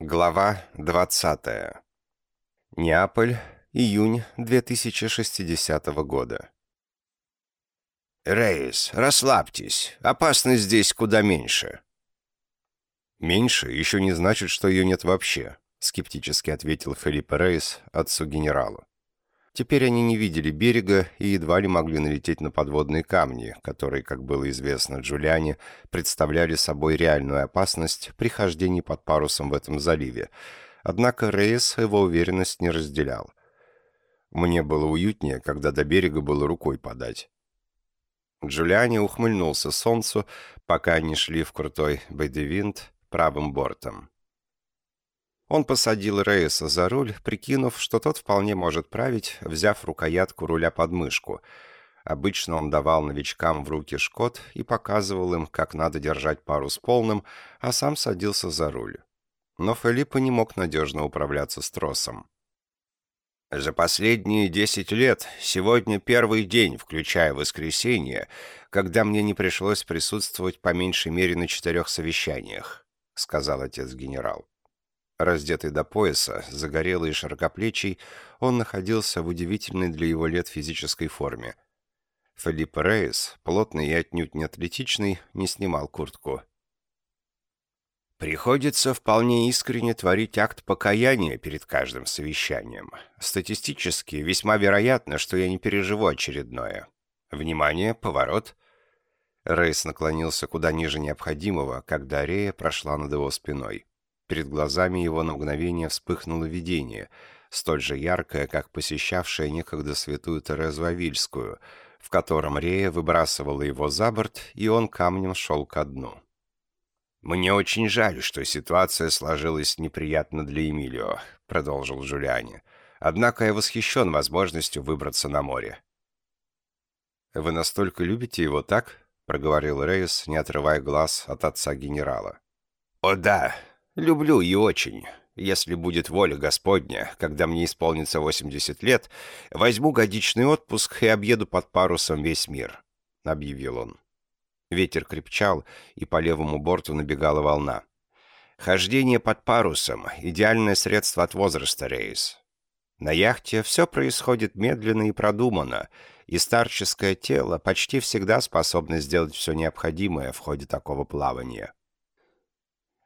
Глава 20. Неаполь, июнь 2060 года. «Рейс, расслабьтесь. Опасность здесь куда меньше». «Меньше еще не значит, что ее нет вообще», — скептически ответил Филипп Рейс отцу генералу. Теперь они не видели берега и едва ли могли налететь на подводные камни, которые, как было известно Джулиане, представляли собой реальную опасность при хождении под парусом в этом заливе. Однако Рейс его уверенность не разделял. Мне было уютнее, когда до берега было рукой подать. Джулиани ухмыльнулся солнцу, пока они шли в крутой Бейдевинт правым бортом. Он посадил Рейса за руль, прикинув, что тот вполне может править, взяв рукоятку руля под мышку. Обычно он давал новичкам в руки шкот и показывал им, как надо держать парус полным, а сам садился за руль. Но Филиппа не мог надежно управляться с тросом. «За последние десять лет сегодня первый день, включая воскресенье, когда мне не пришлось присутствовать по меньшей мере на четырех совещаниях», — сказал отец-генерал. Раздетый до пояса, загорелый и широкоплечий, он находился в удивительной для его лет физической форме. Филипп Рейс, плотный и отнюдь не атлетичный, не снимал куртку. Приходится вполне искренне творить акт покаяния перед каждым совещанием. Статистически весьма вероятно, что я не переживу очередное. Внимание, поворот. Рейс наклонился куда ниже необходимого, когда Рея прошла над его спиной. Перед глазами его на мгновение вспыхнуло видение, столь же яркое, как посещавшее некогда святую Терезу Авильскую, в котором Рея выбрасывала его за борт, и он камнем шел ко дну. «Мне очень жаль, что ситуация сложилась неприятно для Эмилио», — продолжил Джулиани. «Однако я восхищен возможностью выбраться на море». «Вы настолько любите его так?» — проговорил Рейс, не отрывая глаз от отца генерала. «О да, Люблю и очень. Если будет воля Господня, когда мне исполнится 80 лет, возьму годичный отпуск и объеду под парусом весь мир», — объявил он. Ветер крепчал, и по левому борту набегала волна. «Хождение под парусом — идеальное средство от возраста, Рейс. На яхте все происходит медленно и продуманно, и старческое тело почти всегда способно сделать все необходимое в ходе такого плавания».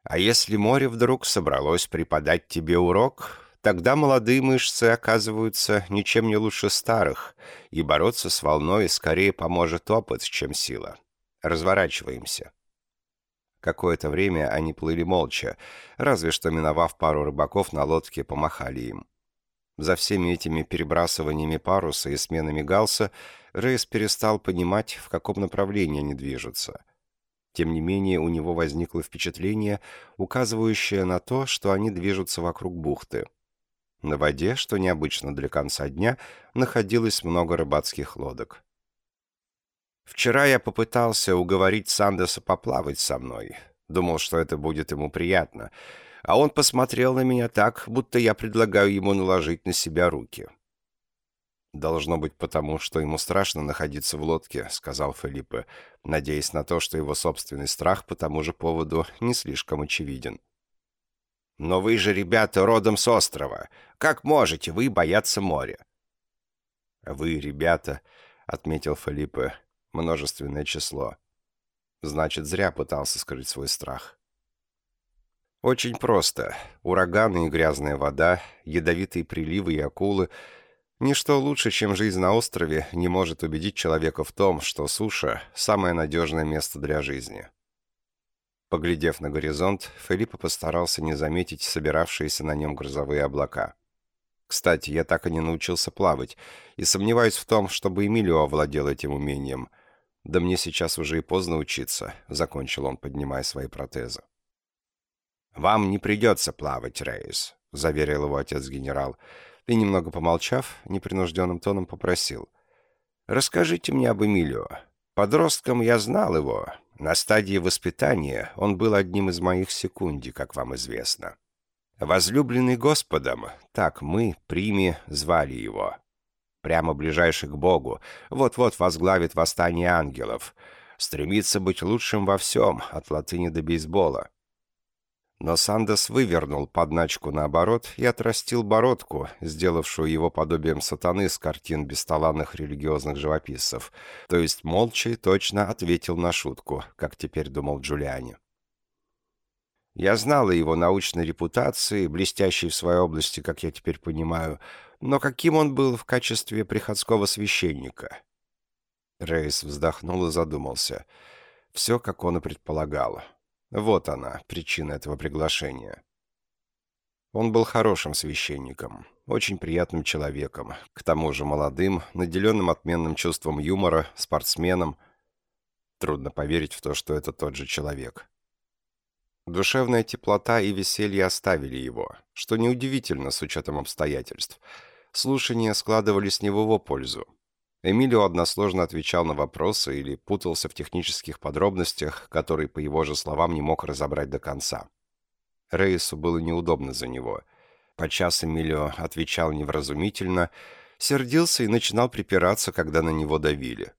А если море вдруг собралось преподать тебе урок, тогда молодые мышцы оказываются ничем не лучше старых, и бороться с волной скорее поможет опыт, чем сила. Разворачиваемся. Какое-то время они плыли молча, разве что миновав пару рыбаков на лодке, помахали им. За всеми этими перебрасываниями паруса и сменами галса Рейс перестал понимать, в каком направлении они движутся — тем не менее, у него возникло впечатление, указывающее на то, что они движутся вокруг бухты. На воде, что необычно для конца дня, находилось много рыбацких лодок. «Вчера я попытался уговорить Сандеса поплавать со мной. Думал, что это будет ему приятно. А он посмотрел на меня так, будто я предлагаю ему наложить на себя руки. «Должно быть потому, что ему страшно находиться в лодке», — сказал Филиппе, надеясь на то, что его собственный страх по тому же поводу не слишком очевиден. «Но вы же, ребята, родом с острова. Как можете вы бояться моря?» «Вы, ребята», — отметил Филиппе, — множественное число. Значит, зря пытался скрыть свой страх. Очень просто. Ураганы и грязная вода, ядовитые приливы и акулы — Ничто лучше, чем жизнь на острове, не может убедить человека в том, что суша – самое надежное место для жизни. Поглядев на горизонт, Филиппа постарался не заметить собиравшиеся на нем грозовые облака. Кстати, я так и не научился плавать, и сомневаюсь в том, чтобы Эмилио овладел этим умением. Да мне сейчас уже и поздно учиться, — закончил он, поднимая свои протезы. «Вам не придется плавать, Рейс», — заверил его отец-генерал и, немного помолчав, непринужденным тоном попросил. «Расскажите мне об Эмилио. Подростком я знал его. На стадии воспитания он был одним из моих секунди, как вам известно. Возлюбленный Господом, так мы, Прими, звали его. Прямо ближайший к Богу, вот-вот возглавит восстание ангелов. Стремится быть лучшим во всем, от латыни до бейсбола. Но Сандес вывернул подначку наоборот и отрастил бородку, сделавшую его подобием сатаны с картин бесталанных религиозных живописцев, то есть молча и точно ответил на шутку, как теперь думал Джулиани. Я знал о его научной репутации, блестящей в своей области, как я теперь понимаю, но каким он был в качестве приходского священника? Рейс вздохнул и задумался. Все, как он и предполагал. Вот она, причина этого приглашения. Он был хорошим священником, очень приятным человеком, к тому же молодым, наделенным отменным чувством юмора, спортсменом. Трудно поверить в то, что это тот же человек. Душевная теплота и веселье оставили его, что неудивительно с учетом обстоятельств. Слушания складывались не в его пользу. Эмилио односложно отвечал на вопросы или путался в технических подробностях, которые, по его же словам, не мог разобрать до конца. Рейсу было неудобно за него. Подчас Эмилио отвечал невразумительно, сердился и начинал припираться, когда на него давили.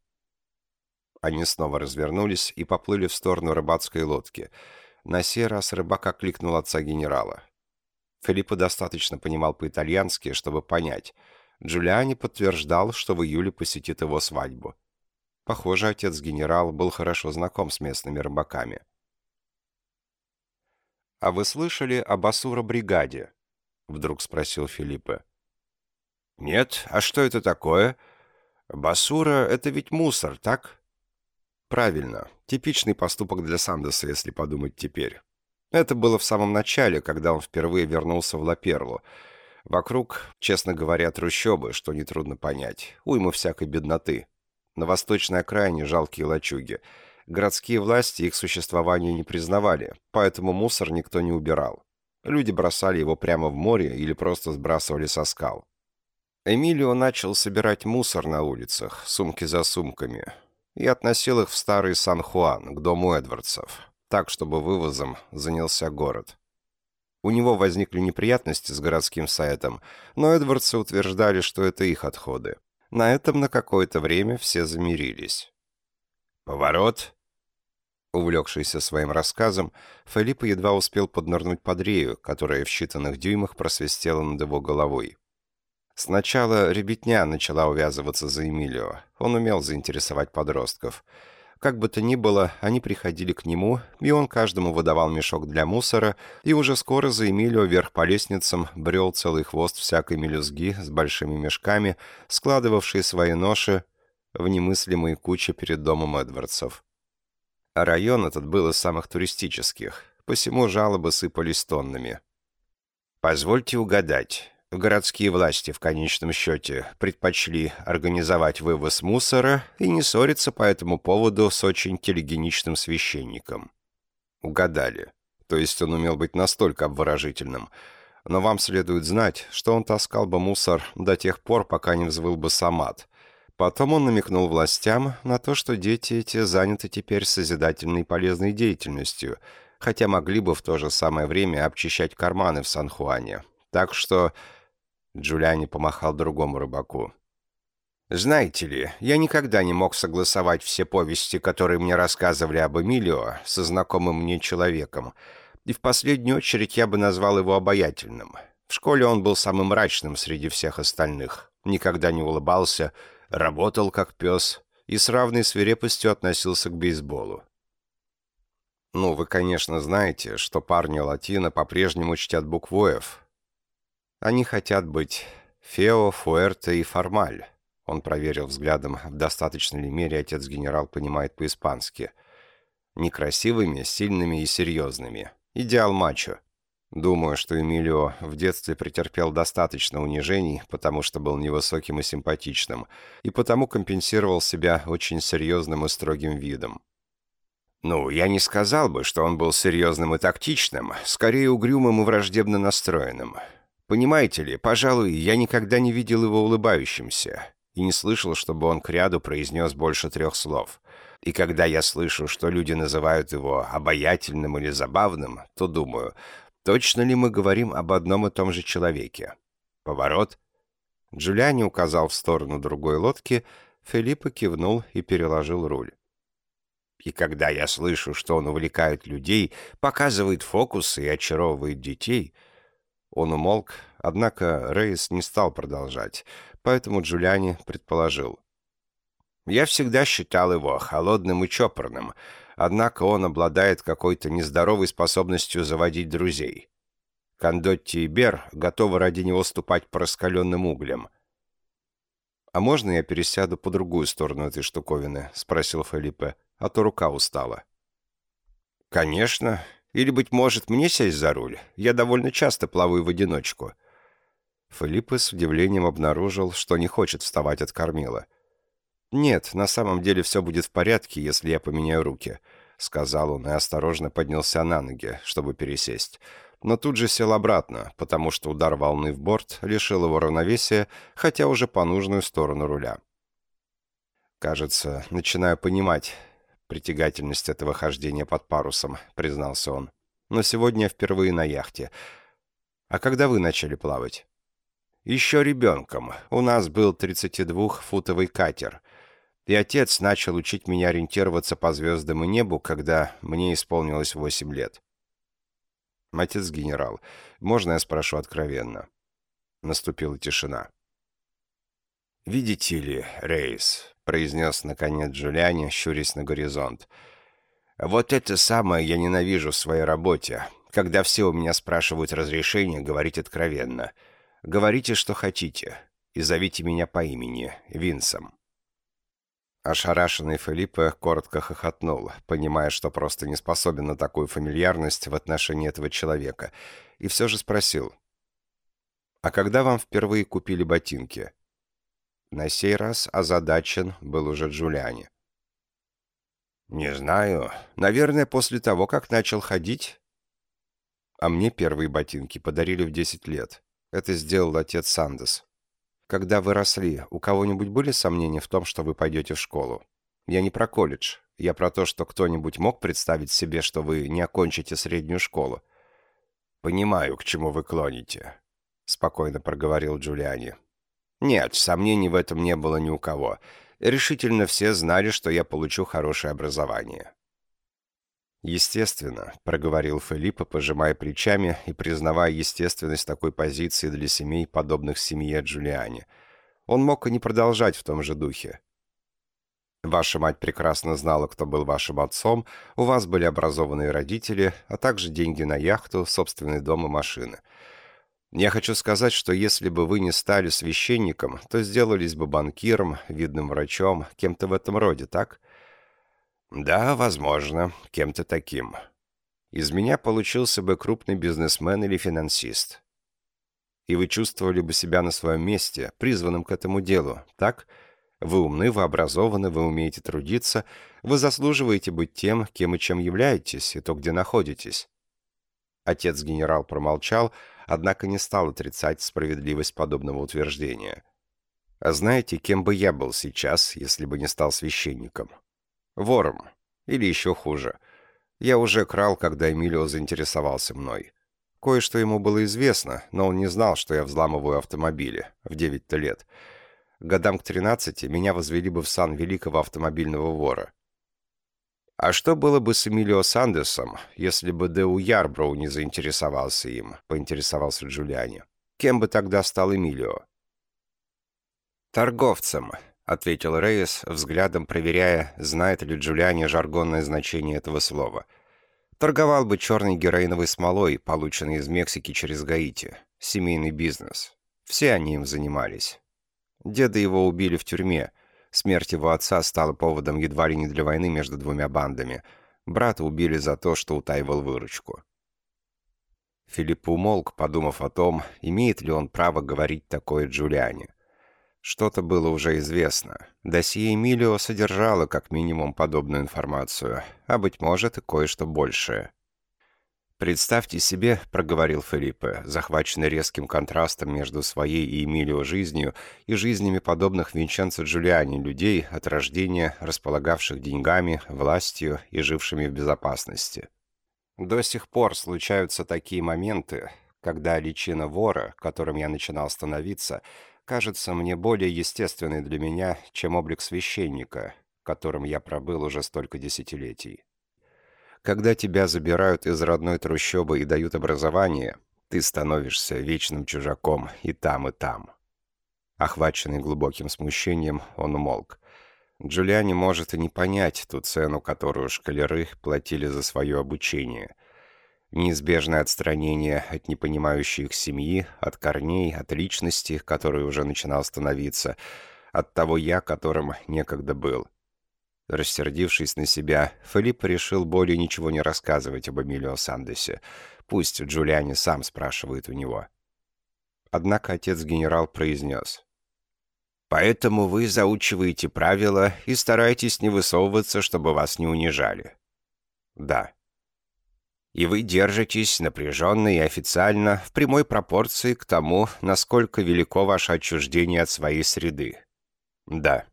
Они снова развернулись и поплыли в сторону рыбацкой лодки. На сей раз рыбак окликнул отца генерала. Филиппо достаточно понимал по-итальянски, чтобы понять — Джулиани подтверждал, что в июле посетит его свадьбу. Похоже, отец-генерал был хорошо знаком с местными рыбаками. «А вы слышали об Асура-бригаде?» — вдруг спросил Филиппе. «Нет, а что это такое? Басура — это ведь мусор, так?» «Правильно. Типичный поступок для Сандеса, если подумать теперь. Это было в самом начале, когда он впервые вернулся в Лаперлу, Вокруг, честно говоря, трущобы, что нетрудно понять. Уйма всякой бедноты. На восточной окраине жалкие лачуги. Городские власти их существование не признавали, поэтому мусор никто не убирал. Люди бросали его прямо в море или просто сбрасывали со скал. Эмилио начал собирать мусор на улицах, сумки за сумками, и относил их в старый Сан-Хуан, к дому Эдвардсов, так, чтобы вывозом занялся город. У него возникли неприятности с городским сайтом, но Эдвардсы утверждали, что это их отходы. На этом на какое-то время все замирились. «Поворот?» Увлекшийся своим рассказом, Филипп едва успел поднырнуть под рею, которая в считанных дюймах просвистела над его головой. Сначала ребятня начала увязываться за Эмилио. Он умел заинтересовать подростков — как бы то ни было, они приходили к нему, и он каждому выдавал мешок для мусора, и уже скоро за Эмилио вверх по лестницам брел целый хвост всякой мелюзги с большими мешками, складывавшие свои ноши в немыслимые кучи перед домом Эдвардсов. Район этот был из самых туристических, посему жалобы сыпались тоннами. «Позвольте угадать, Городские власти в конечном счете предпочли организовать вывоз мусора и не ссориться по этому поводу с очень телегеничным священником. Угадали. То есть он умел быть настолько обворожительным. Но вам следует знать, что он таскал бы мусор до тех пор, пока не взвыл бы самат. Потом он намекнул властям на то, что дети эти заняты теперь созидательной и полезной деятельностью, хотя могли бы в то же самое время обчищать карманы в Сан-Хуане. Так что Джулиани помахал другому рыбаку. «Знаете ли, я никогда не мог согласовать все повести, которые мне рассказывали об Эмилио, со знакомым мне человеком, и в последнюю очередь я бы назвал его обаятельным. В школе он был самым мрачным среди всех остальных, никогда не улыбался, работал как пес и с равной свирепостью относился к бейсболу. Ну, вы, конечно, знаете, что парни латино по-прежнему чтят букву «Ф», они хотят быть Фео, Фуэрте и Формаль. Он проверил взглядом, в достаточной ли мере отец-генерал понимает по-испански. Некрасивыми, сильными и серьезными. Идеал мачо. Думаю, что Эмилио в детстве претерпел достаточно унижений, потому что был невысоким и симпатичным, и потому компенсировал себя очень серьезным и строгим видом. Ну, я не сказал бы, что он был серьезным и тактичным, скорее угрюмым и враждебно настроенным. Понимаете ли, пожалуй, я никогда не видел его улыбающимся и не слышал, чтобы он к ряду произнес больше трех слов. И когда я слышу, что люди называют его обаятельным или забавным, то думаю, точно ли мы говорим об одном и том же человеке? Поворот. Джулиани указал в сторону другой лодки, Филиппа кивнул и переложил руль. И когда я слышу, что он увлекает людей, показывает фокусы и очаровывает детей... Он умолк, однако Рейс не стал продолжать, поэтому Джулиани предположил. Я всегда считал его холодным и чопорным, однако он обладает какой-то нездоровой способностью заводить друзей. Кондотти и Бер готовы ради него ступать по раскаленным углям. «А можно я пересяду по другую сторону этой штуковины?» — спросил Филиппе а то рука устала. «Конечно. Или, быть может, мне сесть за руль? Я довольно часто плаваю в одиночку». Филиппе с удивлением обнаружил, что не хочет вставать от кормила. «Нет, на самом деле все будет в порядке, если я поменяю руки», — сказал он и осторожно поднялся на ноги, чтобы пересесть. Но тут же сел обратно, потому что удар волны в борт лишил его равновесия, хотя уже по нужную сторону руля. «Кажется, начинаю понимать, притягательность этого хождения под парусом», — признался он. «Но сегодня впервые на яхте. А когда вы начали плавать?» «Еще ребенком. У нас был 32-футовый катер. И отец начал учить меня ориентироваться по звездам и небу, когда мне исполнилось 8 лет». «Отец-генерал, можно я спрошу откровенно?» Наступила тишина. «Видите ли, Рейс, — произнес, наконец, Джулиани, щурясь на горизонт. «Вот это самое я ненавижу в своей работе, когда все у меня спрашивают разрешения говорить откровенно. Говорите, что хотите, и зовите меня по имени, Винсом». Ошарашенный Филиппе коротко хохотнул, понимая, что просто не способен на такую фамильярность в отношении этого человека, и все же спросил. «А когда вам впервые купили ботинки?» На сей раз озадачен был уже Джулиани. «Не знаю. Наверное, после того, как начал ходить». А мне первые ботинки подарили в 10 лет. Это сделал отец Сандес. Когда вы росли, у кого-нибудь были сомнения в том, что вы пойдете в школу? Я не про колледж. Я про то, что кто-нибудь мог представить себе, что вы не окончите среднюю школу. «Понимаю, к чему вы клоните», — спокойно проговорил Джулиани. Нет, сомнений в этом не было ни у кого. Решительно все знали, что я получу хорошее образование. «Естественно», — проговорил Филиппа, пожимая плечами и признавая естественность такой позиции для семей, подобных семье Джулиани. Он мог и не продолжать в том же духе. Ваша мать прекрасно знала, кто был вашим отцом, у вас были образованные родители, а также деньги на яхту, собственный дом и машины — я хочу сказать, что если бы вы не стали священником, то сделались бы банкиром, видным врачом, кем-то в этом роде, так? Да, возможно, кем-то таким. Из меня получился бы крупный бизнесмен или финансист. И вы чувствовали бы себя на своем месте, призванным к этому делу, так? Вы умны, вы образованы, вы умеете трудиться, вы заслуживаете быть тем, кем и чем являетесь, и то, где находитесь. Отец-генерал промолчал, однако не стал отрицать справедливость подобного утверждения. А знаете, кем бы я был сейчас, если бы не стал священником? Вором. Или еще хуже. Я уже крал, когда Эмилио заинтересовался мной. Кое-что ему было известно, но он не знал, что я взламываю автомобили в 9-то лет. Годам к 13 меня возвели бы в сан великого автомобильного вора. А что было бы с Эмилио Сандесом, если бы Деу Ярброу не заинтересовался им, поинтересовался Джулиани. Кем бы тогда стал Эмилио? Торговцем, ответил Рейс, взглядом проверяя, знает ли Джулиани жаргонное значение этого слова. Торговал бы черной героиновой смолой, полученной из Мексики через Гаити. Семейный бизнес. Все они им занимались. Деда его убили в тюрьме — Смерть его отца стала поводом едва ли не для войны между двумя бандами. Брата убили за то, что утаивал выручку. Филипп умолк, подумав о том, имеет ли он право говорить такое Джулиане. Что-то было уже известно. Досье Эмилио содержало как минимум подобную информацию, а, быть может, и кое-что большее. «Представьте себе», — проговорил Филиппе, захваченный резким контрастом между своей и Эмилио жизнью и жизнями подобных Винченцо Джулиани людей от рождения, располагавших деньгами, властью и жившими в безопасности. До сих пор случаются такие моменты, когда личина вора, которым я начинал становиться, кажется мне более естественной для меня, чем облик священника, которым я пробыл уже столько десятилетий. Когда тебя забирают из родной трущобы и дают образование, ты становишься вечным чужаком и там, и там. Охваченный глубоким смущением, он умолк. Джулиани может и не понять ту цену, которую шкалеры платили за свое обучение. Неизбежное отстранение от непонимающей их семьи, от корней, от личности, который уже начинал становиться, от того «я», которым некогда был. Рассердившись на себя, Филипп решил более ничего не рассказывать об Эмилио Сандесе. Пусть Джулиани сам спрашивает у него. Однако отец-генерал произнес. «Поэтому вы заучиваете правила и стараетесь не высовываться, чтобы вас не унижали». «Да». «И вы держитесь напряженно и официально в прямой пропорции к тому, насколько велико ваше отчуждение от своей среды». «Да».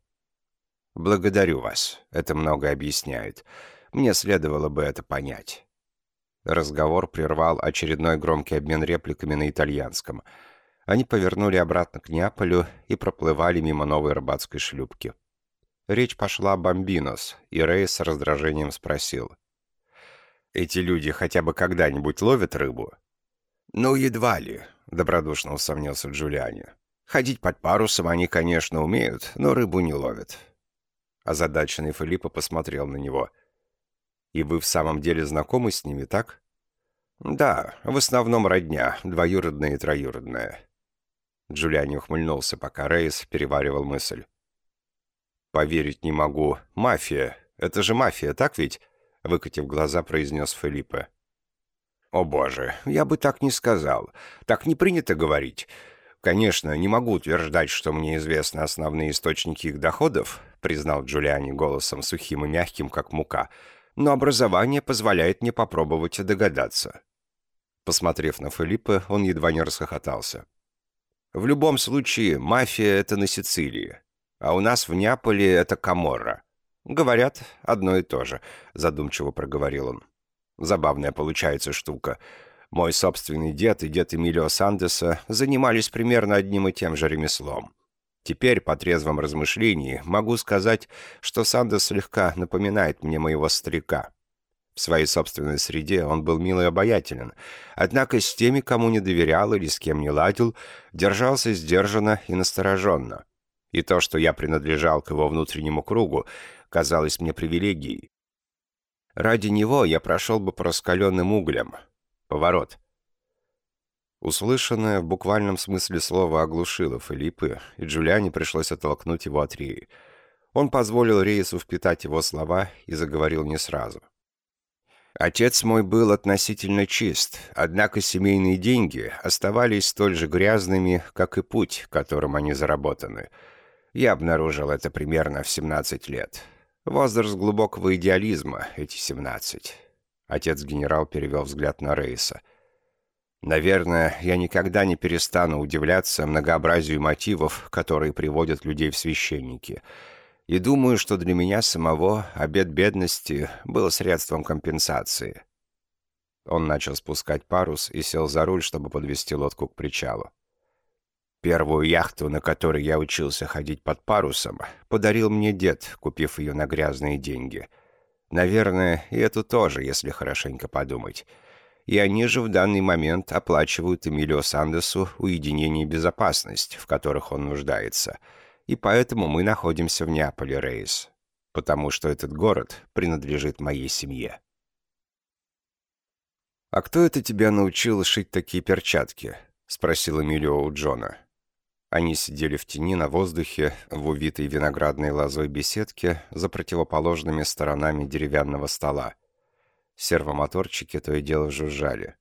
«Благодарю вас. Это много объясняет. Мне следовало бы это понять». Разговор прервал очередной громкий обмен репликами на итальянском. Они повернули обратно к Неаполю и проплывали мимо новой рыбацкой шлюпки. Речь пошла о бомбинос, и Рей с раздражением спросил. «Эти люди хотя бы когда-нибудь ловят рыбу?» «Ну, едва ли», — добродушно усомнился Джулиани. «Ходить под парусом они, конечно, умеют, но рыбу не ловят». Озадаченный Филиппа посмотрел на него. «И вы в самом деле знакомы с ними, так?» «Да, в основном родня, двоюродная и троюродная». Джулиани ухмыльнулся, пока Рейс переваривал мысль. «Поверить не могу. Мафия. Это же мафия, так ведь?» Выкатив глаза, произнес Филиппе. «О боже, я бы так не сказал. Так не принято говорить. Конечно, не могу утверждать, что мне известны основные источники их доходов», признал Джулиани голосом сухим и мягким, как мука, «но образование позволяет мне попробовать догадаться». Посмотрев на Филиппа, он едва не расхохотался. «В любом случае, мафия — это на Сицилии, а у нас в Неаполе это Каморра. Говорят, одно и то же», — задумчиво проговорил он. «Забавная получается штука. Мой собственный дед и дед Эмилио Сандеса занимались примерно одним и тем же ремеслом. Теперь, по трезвом размышлении, могу сказать, что Сандес слегка напоминает мне моего старика. В своей собственной среде он был мил и обаятелен, однако с теми, кому не доверял или с кем не ладил, держался сдержанно и настороженно. И то, что я принадлежал к его внутреннему кругу, казалось мне привилегией. Ради него я прошел бы по раскаленным углям. Поворот. Услышанное в буквальном смысле слова оглушило Филиппы, и Джулиане пришлось оттолкнуть его от Реи. Он позволил Рейсу впитать его слова и заговорил не сразу. Отец мой был относительно чист, однако семейные деньги оставались столь же грязными, как и путь, которым они заработаны. Я обнаружил это примерно в 17 лет. Возраст глубокого идеализма, эти 17. Отец-генерал перевел взгляд на Рейса. Наверное, я никогда не перестану удивляться многообразию мотивов, которые приводят людей в священники — и думаю, что для меня самого обед бедности был средством компенсации. Он начал спускать парус и сел за руль, чтобы подвести лодку к причалу. Первую яхту, на которой я учился ходить под парусом, подарил мне дед, купив ее на грязные деньги. Наверное, и эту тоже, если хорошенько подумать. И они же в данный момент оплачивают Эмилио Сандесу уединение и безопасность, в которых он нуждается — и поэтому мы находимся в Неаполе, Рейс. Потому что этот город принадлежит моей семье. «А кто это тебя научил шить такие перчатки?» — спросил Эмилио у Джона. Они сидели в тени на воздухе, в увитой виноградной лозой беседке за противоположными сторонами деревянного стола. Сервомоторчики то и дело жужжали.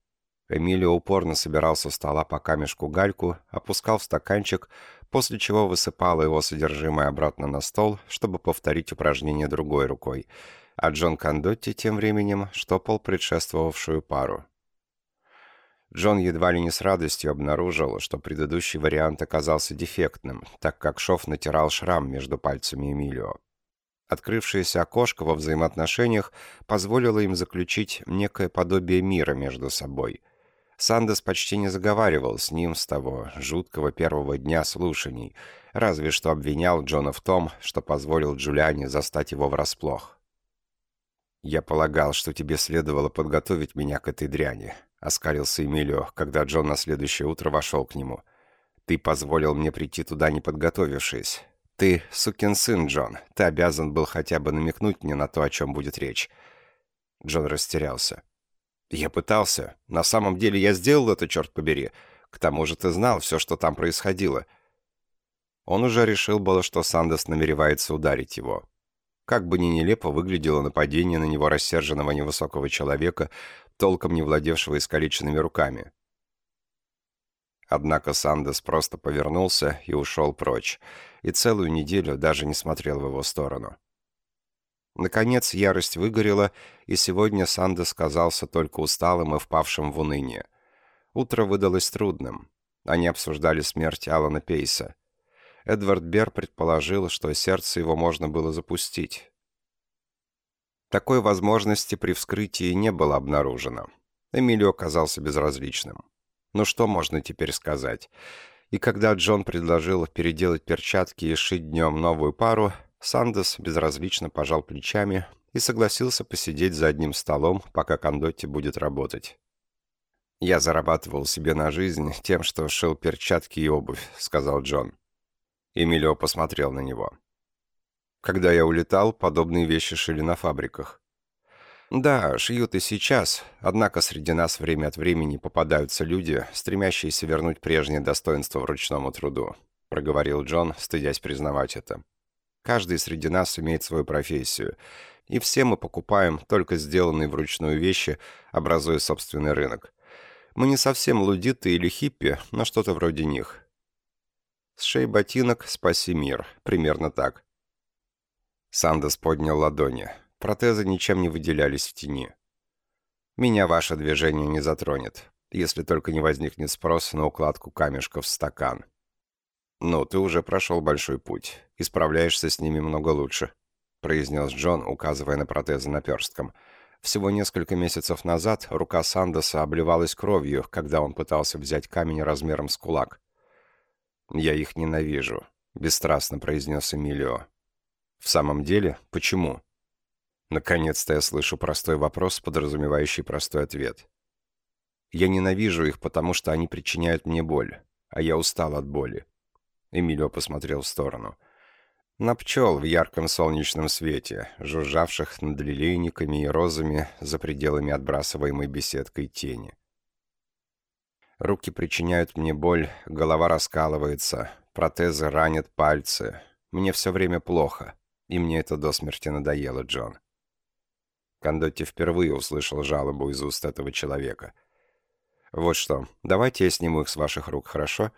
Эмилио упорно собирал со стола по камешку гальку, опускал в стаканчик, после чего высыпал его содержимое обратно на стол, чтобы повторить упражнение другой рукой, а Джон Кондотти тем временем штопал предшествовавшую пару. Джон едва ли не с радостью обнаружил, что предыдущий вариант оказался дефектным, так как шов натирал шрам между пальцами Эмилио. Открывшееся окошко во взаимоотношениях позволило им заключить некое подобие мира между собой – Сандес почти не заговаривал с ним с того жуткого первого дня слушаний, разве что обвинял Джона в том, что позволил Джулиане застать его врасплох. «Я полагал, что тебе следовало подготовить меня к этой дряни», — оскалился Эмилио, когда Джон на следующее утро вошел к нему. «Ты позволил мне прийти туда, не подготовившись. Ты сукин сын, Джон. Ты обязан был хотя бы намекнуть мне на то, о чем будет речь». Джон растерялся. «Я пытался. На самом деле я сделал это, черт побери. К тому же ты знал все, что там происходило». Он уже решил было, что Сандес намеревается ударить его. Как бы ни нелепо выглядело нападение на него рассерженного невысокого человека, толком не владевшего искалеченными руками. Однако Сандес просто повернулся и ушел прочь, и целую неделю даже не смотрел в его сторону. Наконец ярость выгорела, и сегодня Сандес казался только усталым и впавшим в уныние. Утро выдалось трудным. Они обсуждали смерть Алана Пейса. Эдвард Бер предположил, что сердце его можно было запустить. Такой возможности при вскрытии не было обнаружено. Эмилио оказался безразличным. Ну что можно теперь сказать? И когда Джон предложил переделать перчатки и шить днем новую пару, Сандес безразлично пожал плечами и согласился посидеть за одним столом, пока Кондотти будет работать. «Я зарабатывал себе на жизнь тем, что шил перчатки и обувь», — сказал Джон. Эмилио посмотрел на него. Когда я улетал, подобные вещи шили на фабриках. Да, шьют и сейчас, однако среди нас время от времени попадаются люди, стремящиеся вернуть прежнее достоинство вручному труду, проговорил Джон, стыдясь признавать это. Каждый среди нас имеет свою профессию, и все мы покупаем только сделанные вручную вещи, образуя собственный рынок. Мы не совсем лудиты или хиппи, но что-то вроде них. С шеи ботинок «Спаси мир». Примерно так. Сандес поднял ладони. Протезы ничем не выделялись в тени. «Меня ваше движение не затронет, если только не возникнет спрос на укладку камешков в стакан. Ну, ты уже прошел большой путь. и справляешься с ними много лучше», — произнес Джон, указывая на протезы наперстком. Всего несколько месяцев назад рука Сандеса обливалась кровью, когда он пытался взять камень размером с кулак. «Я их ненавижу», — бесстрастно произнес Эмилио. «В самом деле? Почему?» Наконец-то я слышу простой вопрос, подразумевающий простой ответ. «Я ненавижу их, потому что они причиняют мне боль, а я устал от боли». Эмилио посмотрел в сторону. На пчел в ярком солнечном свете, жужжавших над лилейниками и розами за пределами отбрасываемой беседкой тени. Руки причиняют мне боль, голова раскалывается, протезы ранят пальцы. Мне все время плохо, и мне это до смерти надоело, Джон. Кондотти впервые услышал жалобу из уст этого человека. «Вот что, давайте я сниму их с ваших рук, хорошо?»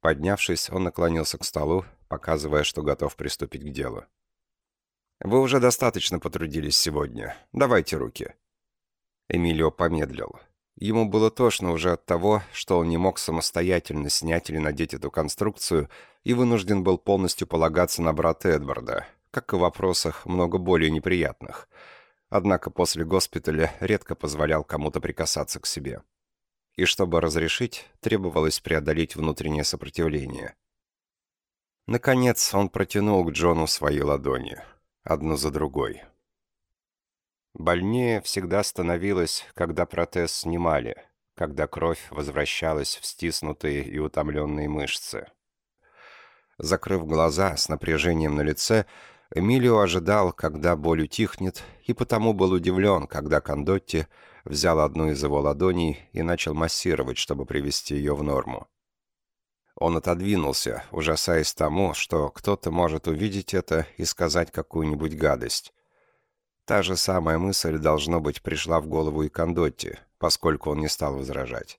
Поднявшись, он наклонился к столу, показывая, что готов приступить к делу. «Вы уже достаточно потрудились сегодня. Давайте руки». Эмилио помедлил. Ему было тошно уже от того, что он не мог самостоятельно снять или надеть эту конструкцию и вынужден был полностью полагаться на брата Эдварда, как и в вопросах много более неприятных. Однако после госпиталя редко позволял кому-то прикасаться к себе. И чтобы разрешить, требовалось преодолеть внутреннее сопротивление. Наконец он протянул к Джону свои ладони, одну за другой. Больнее всегда становилось, когда протез снимали, когда кровь возвращалась в стиснутые и утомленные мышцы. Закрыв глаза с напряжением на лице, Эмилио ожидал, когда боль утихнет, и потому был удивлен, когда Кондотти взял одну из его ладоней и начал массировать, чтобы привести ее в норму. Он отодвинулся, ужасаясь тому, что кто-то может увидеть это и сказать какую-нибудь гадость. Та же самая мысль, должно быть, пришла в голову и Кондотти, поскольку он не стал возражать.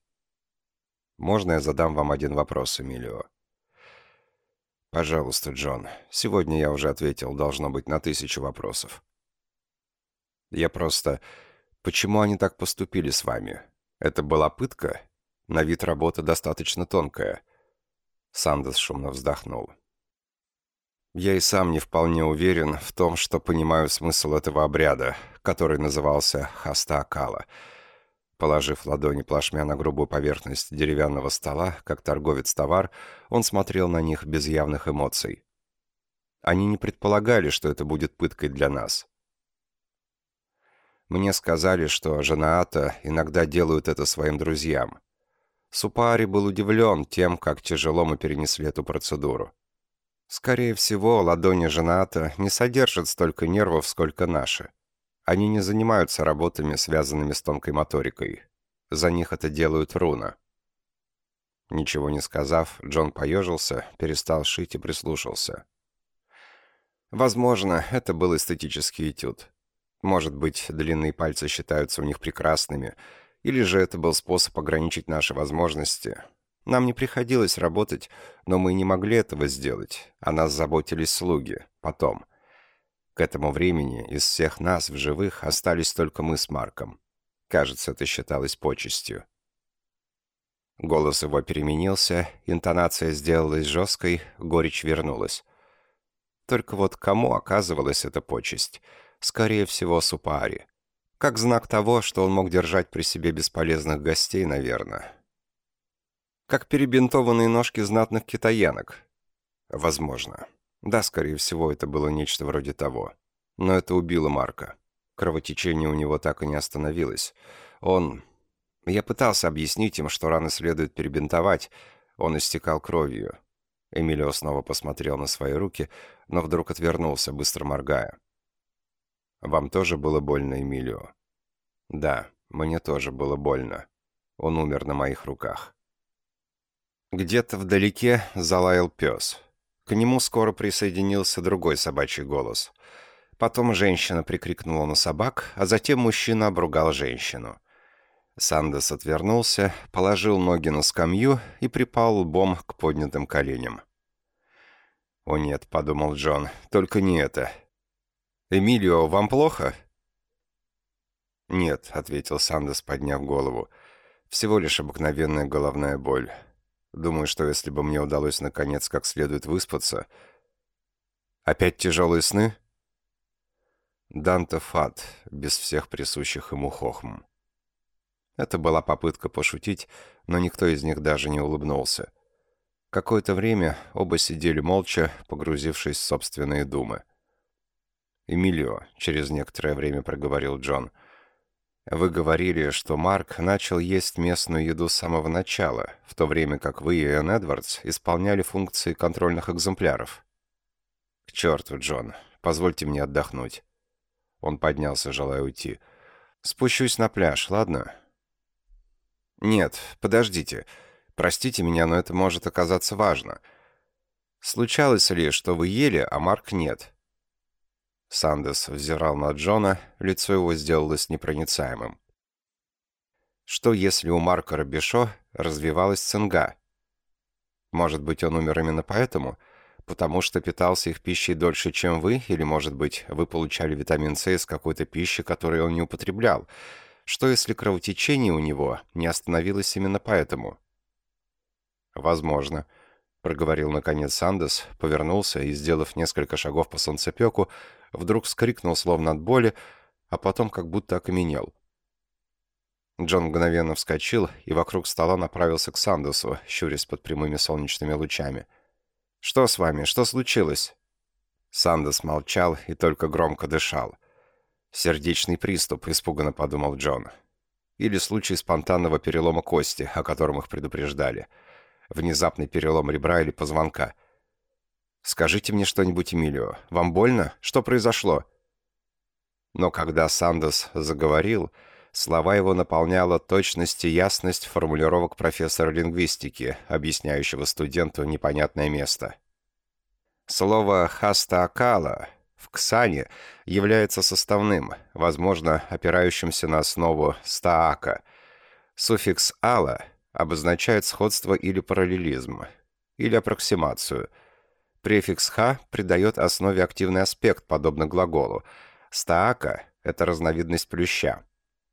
«Можно я задам вам один вопрос, Эмилио?» «Пожалуйста, Джон. Сегодня я уже ответил, должно быть, на тысячу вопросов. Я просто... Почему они так поступили с вами? Это была пытка? На вид работа достаточно тонкая». Сандес шумно вздохнул. Я и сам не вполне уверен в том, что понимаю смысл этого обряда, который назывался Хаста Акала. Положив ладони плашмя на грубую поверхность деревянного стола, как торговец товар, он смотрел на них без явных эмоций. Они не предполагали, что это будет пыткой для нас. Мне сказали, что Жанаата иногда делают это своим друзьям. Супари был удивлен тем, как тяжело мы перенесли эту процедуру. Скорее всего, ладони Жанаата не содержат столько нервов, сколько наши. Они не занимаются работами, связанными с тонкой моторикой. За них это делают руна. Ничего не сказав, Джон поежился, перестал шить и прислушался. Возможно, это был эстетический этюд. Может быть, длинные пальцы считаются у них прекрасными, или же это был способ ограничить наши возможности. Нам не приходилось работать, но мы не могли этого сделать, о нас заботились слуги, потом — к этому времени из всех нас в живых остались только мы с Марком. Кажется, это считалось почестью. Голос его переменился, интонация сделалась жесткой, горечь вернулась. Только вот кому оказывалась эта почесть? Скорее всего, Супаари. Как знак того, что он мог держать при себе бесполезных гостей, наверное. Как перебинтованные ножки знатных китаянок. Возможно. Да, скорее всего, это было нечто вроде того. Но это убило Марка. Кровотечение у него так и не остановилось. Он... Я пытался объяснить им, что раны следует перебинтовать. Он истекал кровью. Эмилио снова посмотрел на свои руки, но вдруг отвернулся, быстро моргая. «Вам тоже было больно, Эмилио?» «Да, мне тоже было больно. Он умер на моих руках». Где-то вдалеке залаял пес. К нему скоро присоединился другой собачий голос. Потом женщина прикрикнула на собак, а затем мужчина обругал женщину. Сандес отвернулся, положил ноги на скамью и припал лбом к поднятым коленям. «О нет», — подумал Джон, — «только не это». «Эмилио, вам плохо?» «Нет», — ответил Сандес, подняв голову. «Всего лишь обыкновенная головная боль. Думаю, что если бы мне удалось наконец как следует выспаться... Опять тяжелые сны? Данте Фат, без всех присущих ему хохм. Это была попытка пошутить, но никто из них даже не улыбнулся. Какое-то время оба сидели молча, погрузившись в собственные думы. «Эмилио», — через некоторое время проговорил Джон, — вы говорили, что Марк начал есть местную еду с самого начала, в то время как вы и Энн Эдвардс исполняли функции контрольных экземпляров. К черту, Джон. Позвольте мне отдохнуть. Он поднялся, желая уйти. Спущусь на пляж, ладно? Нет, подождите. Простите меня, но это может оказаться важно. Случалось ли, что вы ели, а Марк нет? Сандес взирал на Джона, лицо его сделалось непроницаемым. Что если у Марка Робешо развивалась цинга? Может быть, он умер именно поэтому? Потому что питался их пищей дольше, чем вы? Или, может быть, вы получали витамин С из какой-то пищи, которую он не употреблял? Что если кровотечение у него не остановилось именно поэтому? Возможно. — проговорил наконец Сандес, повернулся и, сделав несколько шагов по солнцепеку, вдруг вскрикнул словно от боли, а потом как будто окаменел. Джон мгновенно вскочил и вокруг стола направился к Сандесу, щурясь под прямыми солнечными лучами. «Что с вами? Что случилось?» Сандес молчал и только громко дышал. «Сердечный приступ», — испуганно подумал Джон. «Или случай спонтанного перелома кости, о котором их предупреждали. Внезапный перелом ребра или позвонка — «Скажите мне что-нибудь, Эмилио. Вам больно? Что произошло?» Но когда Сандос заговорил, слова его наполняла точность и ясность формулировок профессора лингвистики, объясняющего студенту непонятное место. Слово «хастаакала» в «ксане» является составным, возможно, опирающимся на основу «стаака». Суффикс «ала» обозначает сходство или параллелизм, или аппроксимацию – Префикс «ха» придает основе активный аспект, подобно глаголу. «Стаака» — это разновидность плюща.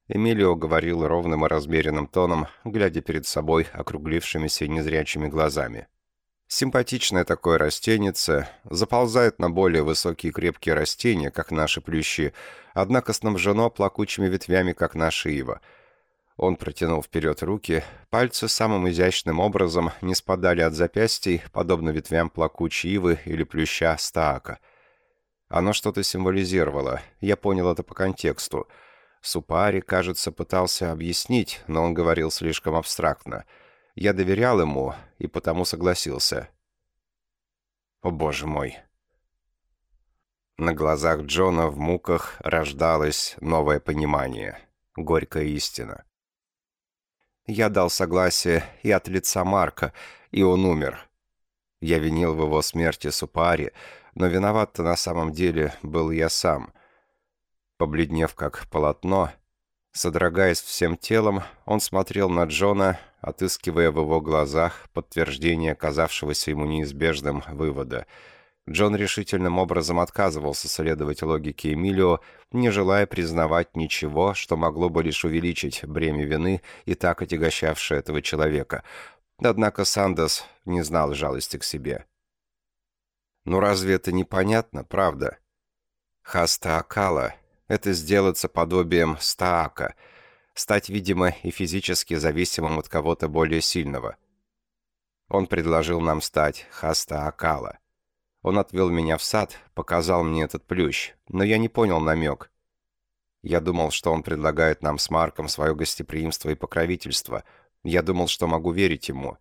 Эмилио говорил ровным и размеренным тоном, глядя перед собой округлившимися незрячими глазами. Симпатичное такое растенице, заползает на более высокие крепкие растения, как наши плющи, однако снабжено плакучими ветвями, как наша ива. Он протянул вперед руки, пальцы самым изящным образом не спадали от запястий, подобно ветвям плакучей ивы или плюща стаака. Оно что-то символизировало, я понял это по контексту. Супари, кажется, пытался объяснить, но он говорил слишком абстрактно. Я доверял ему и потому согласился. О боже мой. На глазах Джона в муках рождалось новое понимание. Горькая истина. Я дал согласие и от лица Марка, и он умер. Я винил в его смерти Супари, но виноват-то на самом деле был я сам. Побледнев как полотно, содрогаясь всем телом, он смотрел на Джона, отыскивая в его глазах подтверждение казавшегося ему неизбежным вывода — Джон решительным образом отказывался следовать логике Эмилио, не желая признавать ничего, что могло бы лишь увеличить бремя вины и так отягощавшее этого человека. Однако Сандос не знал жалости к себе. «Ну разве это непонятно, правда?» «Хаста Акала — это сделаться подобием Стаака, стать, видимо, и физически зависимым от кого-то более сильного. Он предложил нам стать Хаста Акала». Он отвел меня в сад, показал мне этот плющ, но я не понял намек. Я думал, что он предлагает нам с Марком свое гостеприимство и покровительство. Я думал, что могу верить ему.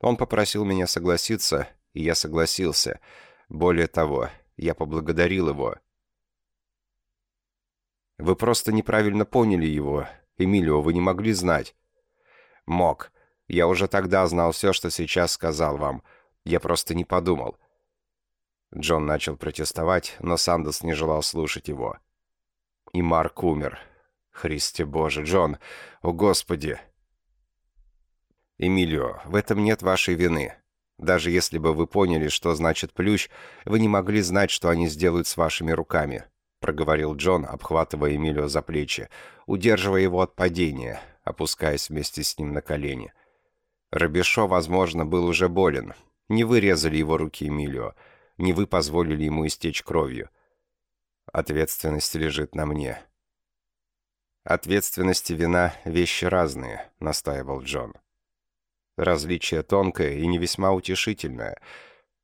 Он попросил меня согласиться, и я согласился. Более того, я поблагодарил его. Вы просто неправильно поняли его. Эмилио, вы не могли знать. Мог. Я уже тогда знал все, что сейчас сказал вам. Я просто не подумал. Джон начал протестовать, но Сандос не желал слушать его. И Марк умер. Христе Боже, Джон, о Господи! Эмилио, в этом нет вашей вины. Даже если бы вы поняли, что значит плющ, вы не могли знать, что они сделают с вашими руками, проговорил Джон, обхватывая Эмилио за плечи, удерживая его от падения, опускаясь вместе с ним на колени. Робешо, возможно, был уже болен. Не вырезали его руки Эмилио не вы позволили ему истечь кровью. Ответственность лежит на мне». «Ответственность и вина — вещи разные», — настаивал Джон. Различие тонкое и не весьма утешительное.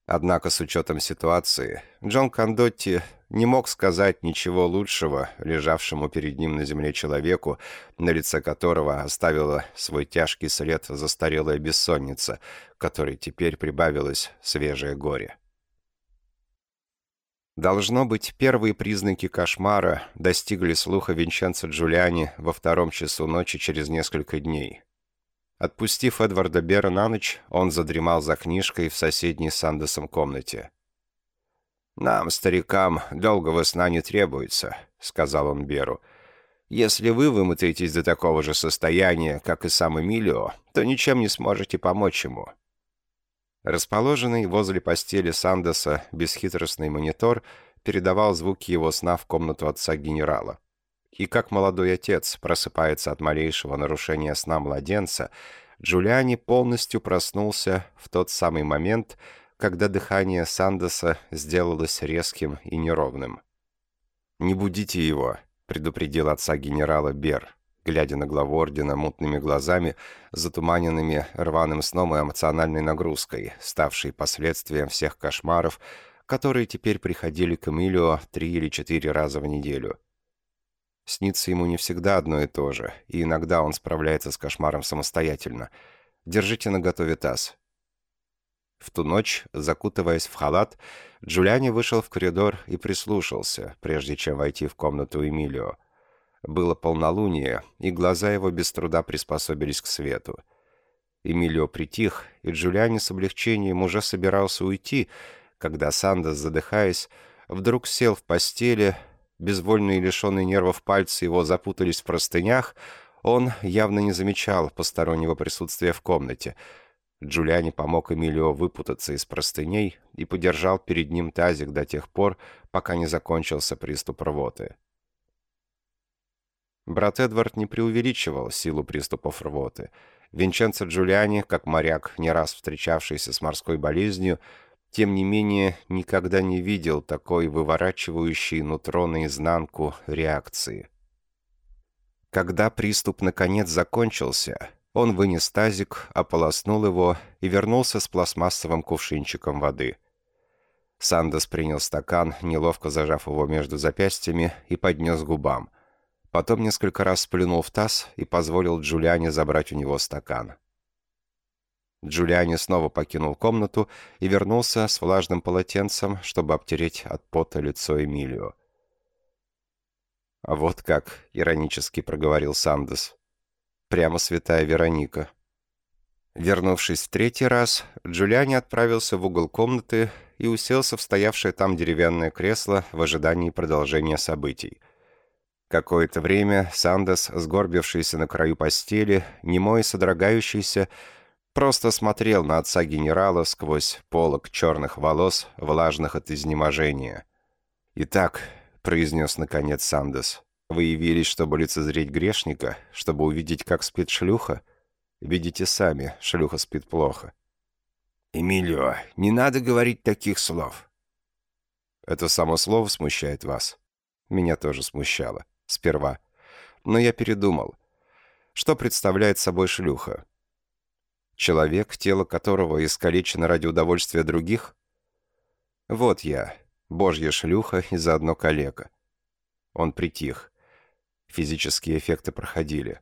Однако с учетом ситуации, Джон Кондотти не мог сказать ничего лучшего лежавшему перед ним на земле человеку, на лице которого оставила свой тяжкий след застарелая бессонница, которой теперь прибавилось свежее горе. Должно быть, первые признаки кошмара достигли слуха Винченцо Джулиани во втором часу ночи через несколько дней. Отпустив Эдварда Бера на ночь, он задремал за книжкой в соседней с Андесом комнате. «Нам, старикам, долгого сна не требуется», — сказал он Беру. «Если вы вымотаетесь до такого же состояния, как и сам Эмилио, то ничем не сможете помочь ему. Расположенный возле постели Сандеса бесхитростный монитор передавал звуки его сна в комнату отца генерала. И как молодой отец просыпается от малейшего нарушения сна младенца, Джулиани полностью проснулся в тот самый момент, когда дыхание Сандеса сделалось резким и неровным. «Не будите его», — предупредил отца генерала Бер глядя на главу ордена мутными глазами, затуманенными рваным сном и эмоциональной нагрузкой, ставшей последствием всех кошмаров, которые теперь приходили к Эмилио три или четыре раза в неделю. Снится ему не всегда одно и то же, и иногда он справляется с кошмаром самостоятельно. Держите наготове таз. В ту ночь, закутываясь в халат, Джулиани вышел в коридор и прислушался, прежде чем войти в комнату Эмилио. Было полнолуние, и глаза его без труда приспособились к свету. Эмилио притих, и Джулиани с облегчением уже собирался уйти, когда Сандос, задыхаясь, вдруг сел в постели, безвольные лишенные нервов пальцы его запутались в простынях, он явно не замечал постороннего присутствия в комнате. Джулиани помог Эмилио выпутаться из простыней и подержал перед ним тазик до тех пор, пока не закончился приступ рвоты. Брат Эдвард не преувеличивал силу приступов рвоты. Винченцо Джулиани, как моряк, не раз встречавшийся с морской болезнью, тем не менее никогда не видел такой выворачивающей нутро наизнанку реакции. Когда приступ наконец закончился, он вынес тазик, ополоснул его и вернулся с пластмассовым кувшинчиком воды. Сандос принял стакан, неловко зажав его между запястьями, и поднес губам. Потом несколько раз сплюнул в таз и позволил Джулиане забрать у него стакан. Джулиани снова покинул комнату и вернулся с влажным полотенцем, чтобы обтереть от пота лицо Эмилио. «А вот как», — иронически проговорил Сандес. «Прямо святая Вероника». Вернувшись в третий раз, Джулиани отправился в угол комнаты и уселся в стоявшее там деревянное кресло в ожидании продолжения событий. Какое-то время Сандес, сгорбившийся на краю постели, немой содрогающийся, просто смотрел на отца генерала сквозь полок черных волос, влажных от изнеможения. «Итак», — произнес наконец Сандес, — «вы явились, чтобы лицезреть грешника, чтобы увидеть, как спит шлюха? Видите сами, шлюха спит плохо». «Эмилио, не надо говорить таких слов». «Это само слово смущает вас?» Меня тоже смущало. Сперва. Но я передумал. Что представляет собой шлюха? Человек, тело которого искалечено ради удовольствия других? Вот я, божья шлюха и заодно калека. Он притих. Физические эффекты проходили.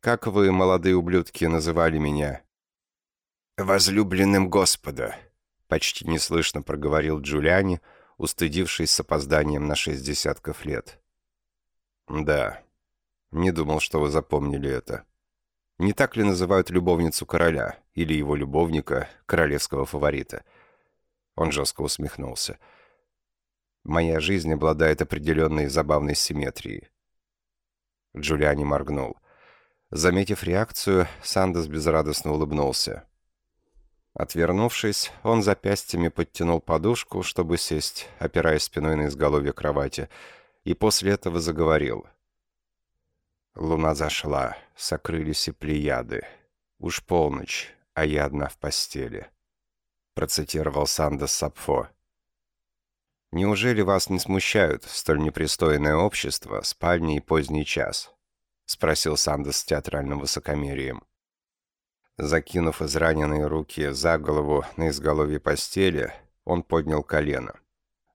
«Как вы, молодые ублюдки, называли меня?» «Возлюбленным Господа», — почти неслышно проговорил Джулиани, устыдившись с опозданием на шесть десятков лет. «Да. Не думал, что вы запомнили это. Не так ли называют любовницу короля или его любовника, королевского фаворита?» Он жестко усмехнулся. «Моя жизнь обладает определенной забавной симметрией». Джулиани моргнул. Заметив реакцию, Сандес безрадостно улыбнулся. Отвернувшись, он запястьями подтянул подушку, чтобы сесть, опираясь спиной на изголовье кровати, и после этого заговорил. Луна зашла, сокрылись и плеяды. Уж полночь, а я одна в постели. Процитировал Сандес Сапфо. «Неужели вас не смущают столь непристойное общество, спальни и поздний час?» — спросил Сандес с театральным высокомерием. Закинув израненные руки за голову на изголовье постели, он поднял колено.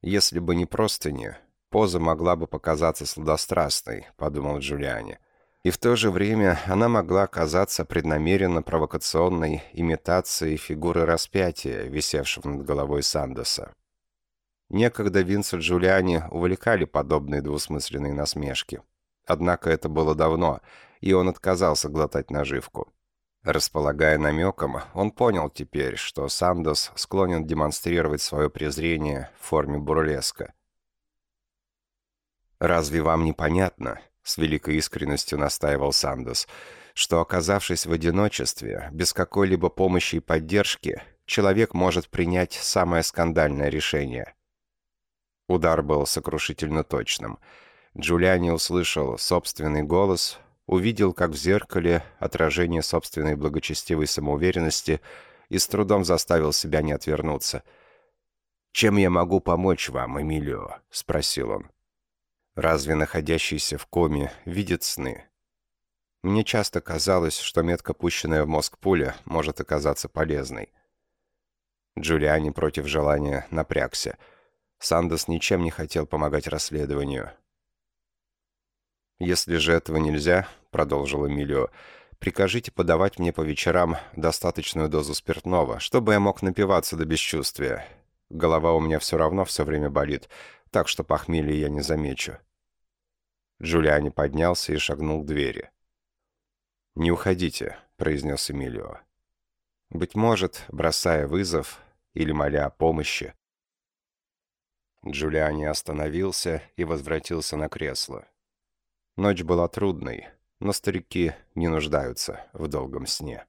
Если бы не простыни, поза могла бы показаться сладострастной, подумал Джулиани. И в то же время она могла казаться преднамеренно провокационной имитацией фигуры распятия, висевшего над головой Сандоса. Некогда Винса Джулиани увлекали подобные двусмысленные насмешки. Однако это было давно, и он отказался глотать наживку. Располагая намеком, он понял теперь, что Сандос склонен демонстрировать свое презрение в форме бурлеска. «Разве вам не понятно?» — с великой искренностью настаивал Сандос, что, оказавшись в одиночестве, без какой-либо помощи и поддержки, человек может принять самое скандальное решение. Удар был сокрушительно точным. Джулиани услышал собственный голос, увидел, как в зеркале, отражение собственной благочестивой самоуверенности и с трудом заставил себя не отвернуться. «Чем я могу помочь вам, Эмилио?» — спросил он. «Разве находящийся в коме видит сны?» Мне часто казалось, что метка, пущенная в мозг пуля, может оказаться полезной. Джулиани против желания напрягся. Сандос ничем не хотел помогать расследованию. «Если же этого нельзя», — продолжил Эмилио, — «прикажите подавать мне по вечерам достаточную дозу спиртного, чтобы я мог напиваться до бесчувствия. Голова у меня все равно все время болит, так что похмелье я не замечу». Джулиани поднялся и шагнул к двери. «Не уходите», — произнес Эмилио. «Быть может, бросая вызов или моля о помощи». Джулиани остановился и возвратился на кресло. Ночь была трудной, но старики не нуждаются в долгом сне.